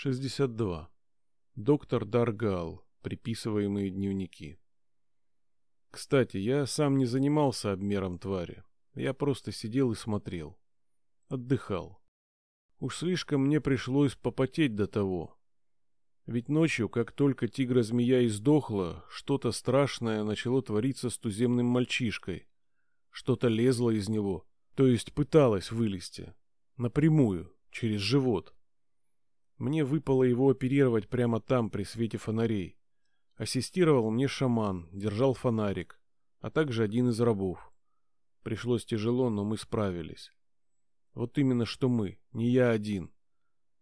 62. Доктор Даргал. Приписываемые дневники. Кстати, я сам не занимался обмером твари. Я просто сидел и смотрел. Отдыхал. Уж слишком мне пришлось попотеть до того. Ведь ночью, как только тигра-змея издохла, что-то страшное начало твориться с туземным мальчишкой. Что-то лезло из него, то есть пыталось вылезти. Напрямую, через живот. Мне выпало его оперировать прямо там, при свете фонарей. Ассистировал мне шаман, держал фонарик, а также один из рабов. Пришлось тяжело, но мы справились. Вот именно что мы, не я один.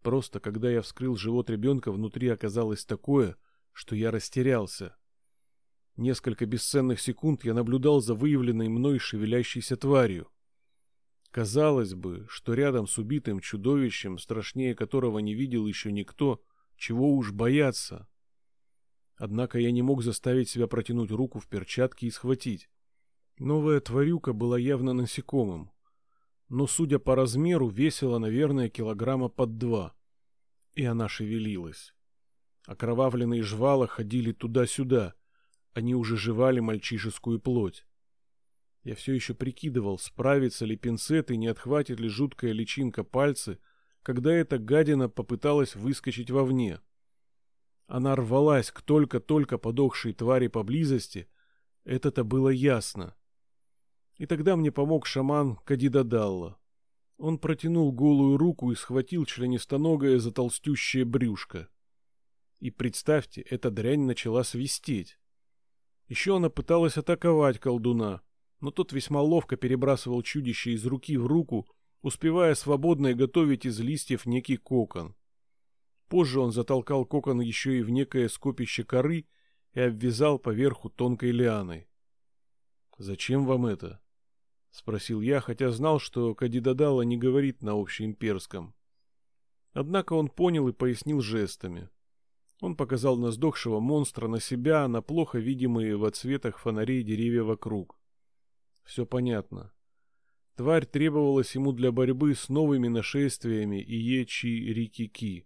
Просто, когда я вскрыл живот ребенка, внутри оказалось такое, что я растерялся. Несколько бесценных секунд я наблюдал за выявленной мной шевелящейся тварью. Казалось бы, что рядом с убитым чудовищем, страшнее которого не видел еще никто, чего уж бояться. Однако я не мог заставить себя протянуть руку в перчатке и схватить. Новая тварюка была явно насекомым, но, судя по размеру, весила, наверное, килограмма под два. И она шевелилась. Окровавленные жвала ходили туда-сюда. Они уже жевали мальчишескую плоть. Я все еще прикидывал, справится ли пинцет и не отхватит ли жуткая личинка пальцы, когда эта гадина попыталась выскочить вовне. Она рвалась к только-только подохшей твари поблизости, это-то было ясно. И тогда мне помог шаман Кадидадалла. Он протянул голую руку и схватил членистоногое за толстющее брюшко. И представьте, эта дрянь начала свистеть. Еще она пыталась атаковать колдуна, но тот весьма ловко перебрасывал чудище из руки в руку, успевая свободно и готовить из листьев некий кокон. Позже он затолкал кокон еще и в некое скопище коры и обвязал поверху тонкой лианой. «Зачем вам это?» — спросил я, хотя знал, что Кадидадала не говорит на общеимперском. Однако он понял и пояснил жестами. Он показал на сдохшего монстра, на себя, на плохо видимые в отсветах фонарей деревья вокруг. Все понятно. Тварь требовалась ему для борьбы с новыми нашествиями Иечи-Рикики.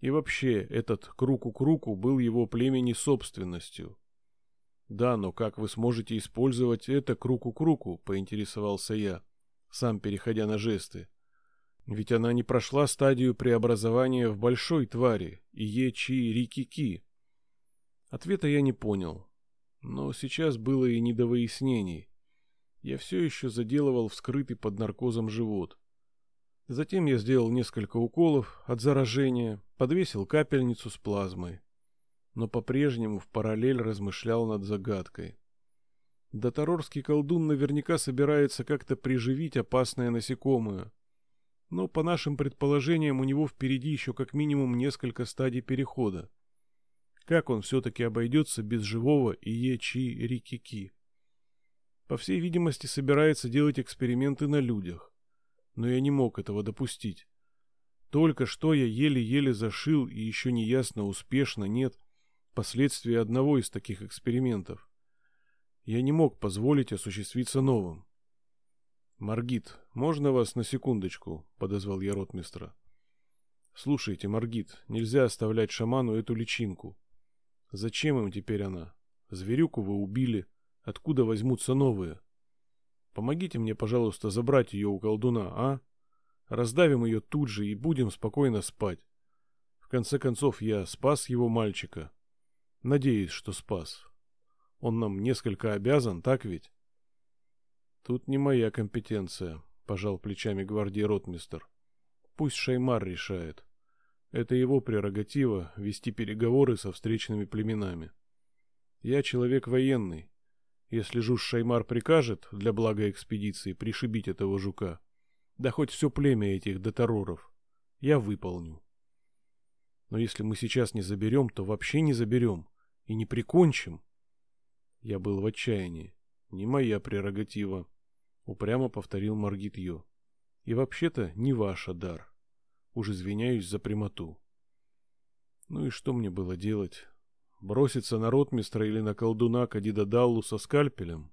И вообще, этот Круку-Круку был его племени собственностью. Да, но как вы сможете использовать это Круку-Круку, поинтересовался я, сам переходя на жесты. Ведь она не прошла стадию преобразования в большой твари, Иечи-Рикики. Ответа я не понял. Но сейчас было и не до выяснений. Я все еще заделывал вскрытый под наркозом живот. Затем я сделал несколько уколов от заражения, подвесил капельницу с плазмой. Но по-прежнему в параллель размышлял над загадкой. Дотарорский колдун наверняка собирается как-то приживить опасное насекомое. Но, по нашим предположениям, у него впереди еще как минимум несколько стадий перехода. Как он все-таки обойдется без живого Ие-Чи-Рикики? По всей видимости, собирается делать эксперименты на людях. Но я не мог этого допустить. Только что я еле-еле зашил, и еще не ясно, успешно, нет, последствия одного из таких экспериментов. Я не мог позволить осуществиться новым. «Маргит, можно вас на секундочку?» — подозвал я ротмистра. «Слушайте, Маргит, нельзя оставлять шаману эту личинку. Зачем им теперь она? Зверюку вы убили, Откуда возьмутся новые? Помогите мне, пожалуйста, забрать ее у колдуна, а? Раздавим ее тут же и будем спокойно спать. В конце концов, я спас его мальчика. Надеюсь, что спас. Он нам несколько обязан, так ведь? Тут не моя компетенция, пожал плечами гвардии ротмистер. Пусть Шаймар решает. Это его прерогатива вести переговоры со встречными племенами. Я человек военный, если Жуж Шаймар прикажет для блага экспедиции пришибить этого жука, да хоть все племя этих дотороров, я выполню. Но если мы сейчас не заберем, то вообще не заберем и не прикончим. Я был в отчаянии. Не моя прерогатива, упрямо повторил Маргит Йо. И вообще-то не ваша дар. Уж извиняюсь за прямоту. Ну и что мне было делать? Броситься на ротмистра или на колдуна Кадида Даллу со скальпелем?